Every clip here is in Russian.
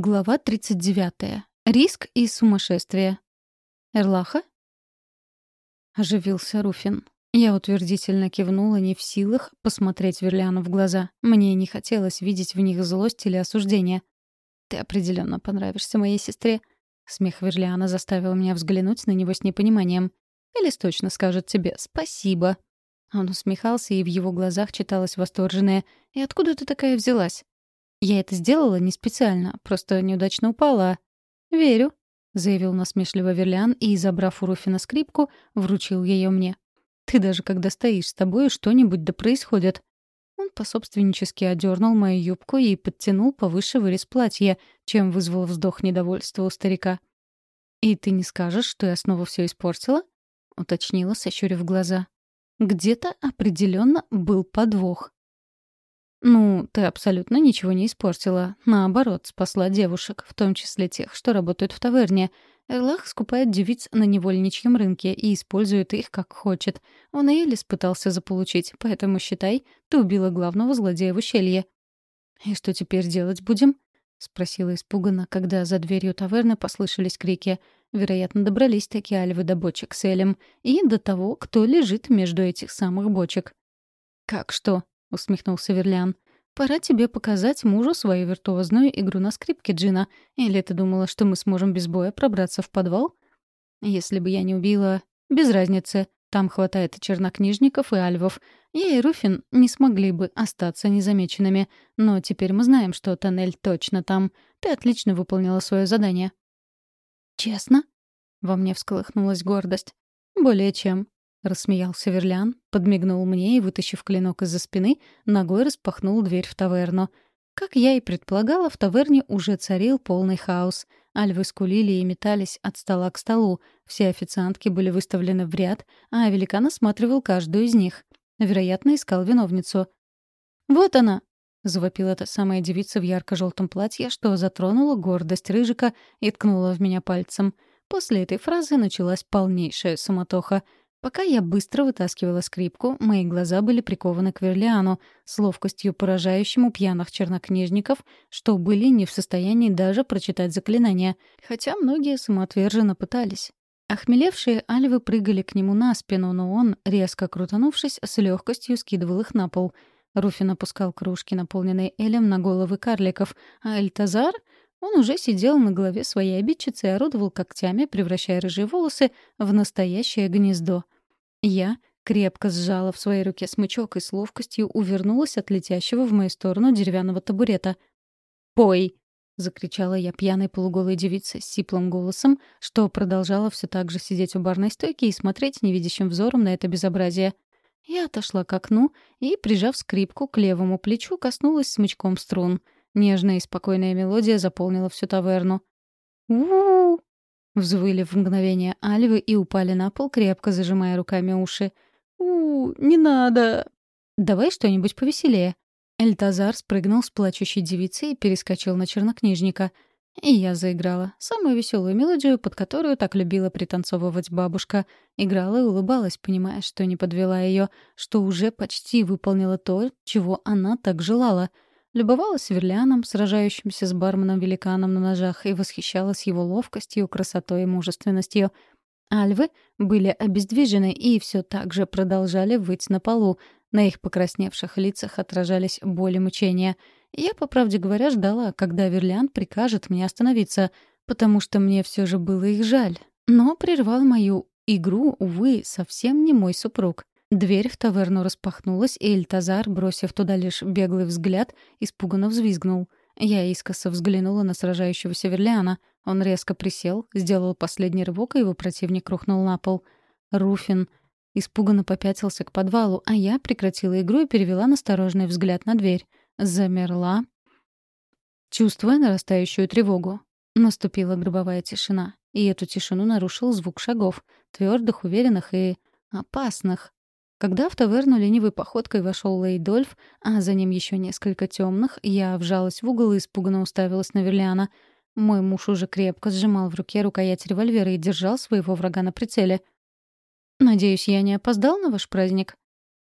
Глава 39. Риск и сумасшествие. Эрлаха? Оживился Руфин. Я утвердительно кивнула, не в силах посмотреть Верлиану в глаза. Мне не хотелось видеть в них злость или осуждение. «Ты определенно понравишься моей сестре». Смех Верлиана заставил меня взглянуть на него с непониманием. «Элис точно скажет тебе спасибо». Он усмехался, и в его глазах читалось восторженное «И откуда ты такая взялась?» «Я это сделала не специально, просто неудачно упала». «Верю», — заявил насмешливо Верлиан и, забрав у Руфина скрипку, вручил ее мне. «Ты даже когда стоишь с тобой, что-нибудь да происходит». Он пособственнически одернул мою юбку и подтянул повыше вырез платья, чем вызвал вздох недовольства у старика. «И ты не скажешь, что я снова все испортила?» — уточнила, сощурив глаза. Где-то определенно был подвох. «Ну, ты абсолютно ничего не испортила. Наоборот, спасла девушек, в том числе тех, что работают в таверне. Эрлах скупает девиц на невольничьем рынке и использует их как хочет. Он и Элис пытался заполучить, поэтому, считай, ты убила главного злодея в ущелье». «И что теперь делать будем?» — спросила испуганно, когда за дверью таверны послышались крики. Вероятно, добрались такие альвы до бочек с Элем и до того, кто лежит между этих самых бочек. «Как что?» — усмехнулся Верлиан. «Пора тебе показать мужу свою виртуозную игру на скрипке, Джина. Или ты думала, что мы сможем без боя пробраться в подвал?» «Если бы я не убила... Без разницы. Там хватает чернокнижников, и альвов. Я и Руфин не смогли бы остаться незамеченными. Но теперь мы знаем, что тоннель точно там. Ты отлично выполнила свое задание». «Честно?» — во мне всколыхнулась гордость. «Более чем. — рассмеялся Верлян, подмигнул мне и, вытащив клинок из-за спины, ногой распахнул дверь в таверну. Как я и предполагала, в таверне уже царил полный хаос. Альвы скулили и метались от стола к столу. Все официантки были выставлены в ряд, а великан осматривал каждую из них. Вероятно, искал виновницу. «Вот она!» — завопила та самая девица в ярко-желтом платье, что затронула гордость Рыжика и ткнула в меня пальцем. После этой фразы началась полнейшая суматоха — Пока я быстро вытаскивала скрипку, мои глаза были прикованы к Верлиану, с ловкостью поражающему пьяных чернокнижников, что были не в состоянии даже прочитать заклинания, хотя многие самоотверженно пытались. Охмелевшие альвы прыгали к нему на спину, но он, резко крутанувшись, с легкостью скидывал их на пол. Руфин опускал кружки, наполненные элем, на головы карликов, а Эльтазар он уже сидел на голове своей обидчицы и орудовал когтями, превращая рыжие волосы в настоящее гнездо. Я крепко сжала в своей руке смычок и с ловкостью увернулась от летящего в мою сторону деревянного табурета. «Пой!» — закричала я пьяной полуголой девице с сиплым голосом, что продолжала все так же сидеть у барной стойки и смотреть невидящим взором на это безобразие. Я отошла к окну и, прижав скрипку к левому плечу, коснулась смычком струн — Нежная и спокойная мелодия заполнила всю таверну. у Взвыли в мгновение альвы и упали на пол, крепко зажимая руками уши. у не надо!» «Давай что-нибудь повеселее». Эльтазар спрыгнул с плачущей девицей и перескочил на чернокнижника. И я заиграла. Самую веселую мелодию, под которую так любила пританцовывать бабушка. Играла и улыбалась, понимая, что не подвела ее, что уже почти выполнила то, чего она так желала — Любовалась Верляном, сражающимся с барменом-великаном на ножах, и восхищалась его ловкостью, красотой и мужественностью. Альвы были обездвижены и все так же продолжали выть на полу. На их покрасневших лицах отражались боль и мучения. Я, по правде говоря, ждала, когда Верлян прикажет мне остановиться, потому что мне все же было их жаль. Но прервал мою игру, увы, совсем не мой супруг. Дверь в таверну распахнулась, и Эльтазар, бросив туда лишь беглый взгляд, испуганно взвизгнул. Я искоса взглянула на сражающегося Верлиана. Он резко присел, сделал последний рывок, и его противник рухнул на пол. Руфин испуганно попятился к подвалу, а я прекратила игру и перевела настороженный взгляд на дверь. Замерла, чувствуя нарастающую тревогу. Наступила гробовая тишина, и эту тишину нарушил звук шагов, твердых, уверенных и опасных. Когда в таверну ленивой походкой вошел Лейдольф, а за ним еще несколько темных, я вжалась в угол и испуганно уставилась на Верлиана. Мой муж уже крепко сжимал в руке рукоять револьвера и держал своего врага на прицеле. «Надеюсь, я не опоздал на ваш праздник?»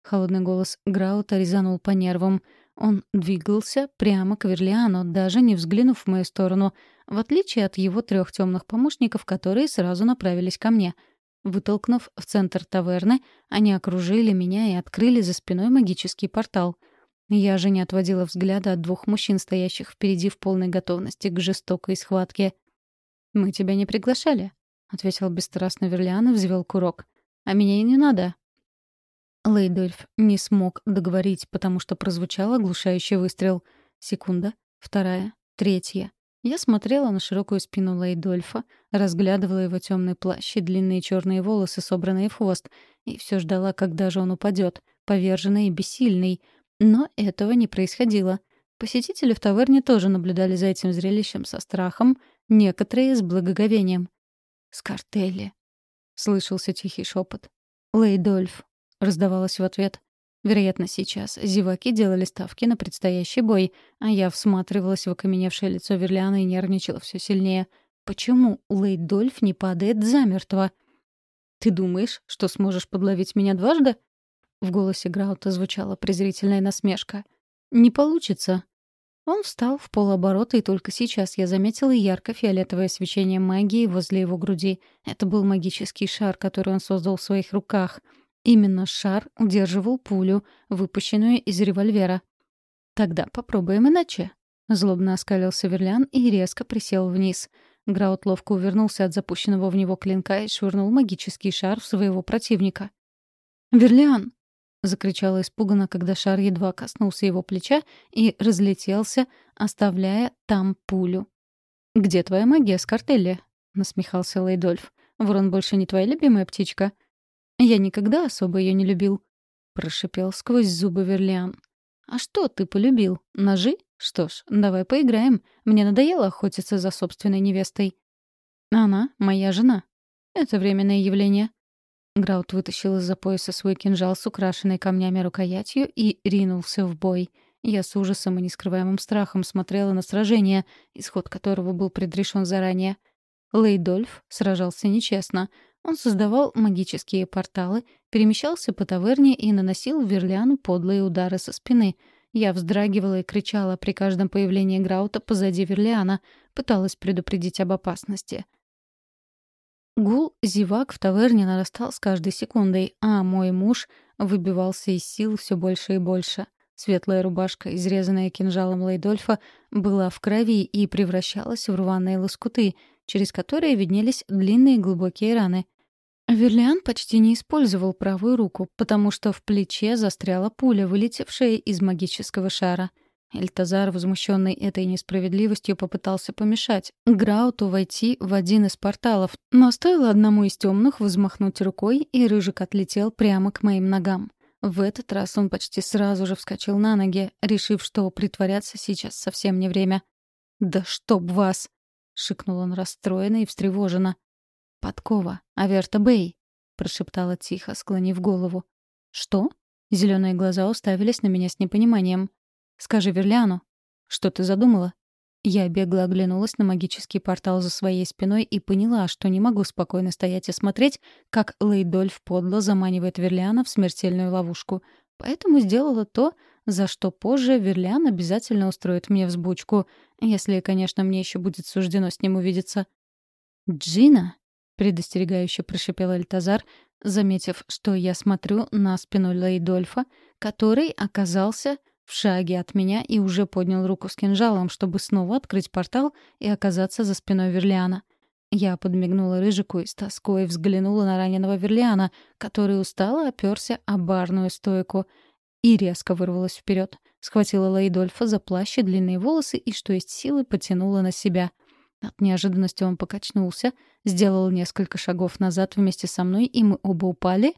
Холодный голос Граута резанул по нервам. Он двигался прямо к Верлиану, даже не взглянув в мою сторону, в отличие от его трех темных помощников, которые сразу направились ко мне. Вытолкнув в центр таверны, они окружили меня и открыли за спиной магический портал. Я же не отводила взгляда от двух мужчин, стоящих впереди в полной готовности к жестокой схватке. «Мы тебя не приглашали», — ответил бесстрастно Верлиан и взвел курок. «А меня и не надо». Лейдольф не смог договорить, потому что прозвучал оглушающий выстрел. Секунда, вторая, третья. Я смотрела на широкую спину Лейдольфа, разглядывала его темный плащ и длинные черные волосы, собранные в хвост, и все ждала, когда же он упадет, поверженный и бессильный. Но этого не происходило. Посетители в таверне тоже наблюдали за этим зрелищем со страхом, некоторые — с благоговением. «Скартелли», — слышался тихий шепот. «Лейдольф», — раздавалось в ответ. Вероятно, сейчас зеваки делали ставки на предстоящий бой, а я всматривалась в окаменевшее лицо Верлиана и нервничала все сильнее. Почему Лейд Дольф не падает замертво? «Ты думаешь, что сможешь подловить меня дважды?» В голосе Граута звучала презрительная насмешка. «Не получится». Он встал в полоборота, и только сейчас я заметила ярко-фиолетовое свечение магии возле его груди. Это был магический шар, который он создал в своих руках — Именно шар удерживал пулю, выпущенную из револьвера. «Тогда попробуем иначе». Злобно оскалился Верлян и резко присел вниз. Граут ловко увернулся от запущенного в него клинка и швырнул магический шар в своего противника. «Верлиан!» — закричала испуганно, когда шар едва коснулся его плеча и разлетелся, оставляя там пулю. «Где твоя магия, Скартелли?» — насмехался Лейдольф. «Ворон больше не твоя любимая птичка?» «Я никогда особо ее не любил», — прошипел сквозь зубы Верлиан. «А что ты полюбил? Ножи? Что ж, давай поиграем. Мне надоело охотиться за собственной невестой». «Она моя жена. Это временное явление». Граут вытащил из-за пояса свой кинжал с украшенной камнями рукоятью и ринулся в бой. Я с ужасом и нескрываемым страхом смотрела на сражение, исход которого был предрешен заранее. Лейдольф сражался нечестно. Он создавал магические порталы, перемещался по таверне и наносил Верлиану подлые удары со спины. Я вздрагивала и кричала при каждом появлении Граута позади Верлиана, пыталась предупредить об опасности. Гул зевак в таверне нарастал с каждой секундой, а мой муж выбивался из сил все больше и больше. Светлая рубашка, изрезанная кинжалом Лейдольфа, была в крови и превращалась в рваные лоскуты, через которые виднелись длинные глубокие раны. Верлиан почти не использовал правую руку, потому что в плече застряла пуля, вылетевшая из магического шара. Эльтазар, возмущенный этой несправедливостью, попытался помешать Грауту войти в один из порталов, но стоило одному из темных взмахнуть рукой, и рыжик отлетел прямо к моим ногам. В этот раз он почти сразу же вскочил на ноги, решив, что притворяться сейчас совсем не время. «Да чтоб вас!» — шикнул он расстроенно и встревоженно. «Подкова, Аверта Бэй», — прошептала тихо, склонив голову. «Что?» Зеленые глаза уставились на меня с непониманием. «Скажи Верлиану, что ты задумала?» Я бегло оглянулась на магический портал за своей спиной и поняла, что не могу спокойно стоять и смотреть, как Лейдольф подло заманивает Верлиана в смертельную ловушку. Поэтому сделала то, за что позже Верлиан обязательно устроит мне взбучку, если, конечно, мне еще будет суждено с ним увидеться. «Джина!» — предостерегающе прошипел Альтазар, заметив, что я смотрю на спину Лейдольфа, который оказался в шаге от меня и уже поднял руку с кинжалом, чтобы снова открыть портал и оказаться за спиной Верлиана. Я подмигнула Рыжику и с тоской взглянула на раненого Верлиана, который устало оперся о барную стойку, и резко вырвалась вперед, схватила Лейдольфа за плащ и длинные волосы и, что есть силы, потянула на себя — от неожиданности он покачнулся, сделал несколько шагов назад вместе со мной, и мы оба упали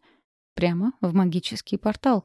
прямо в магический портал.